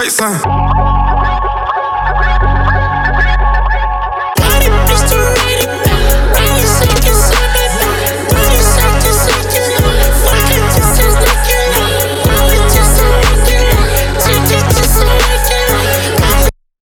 great sign.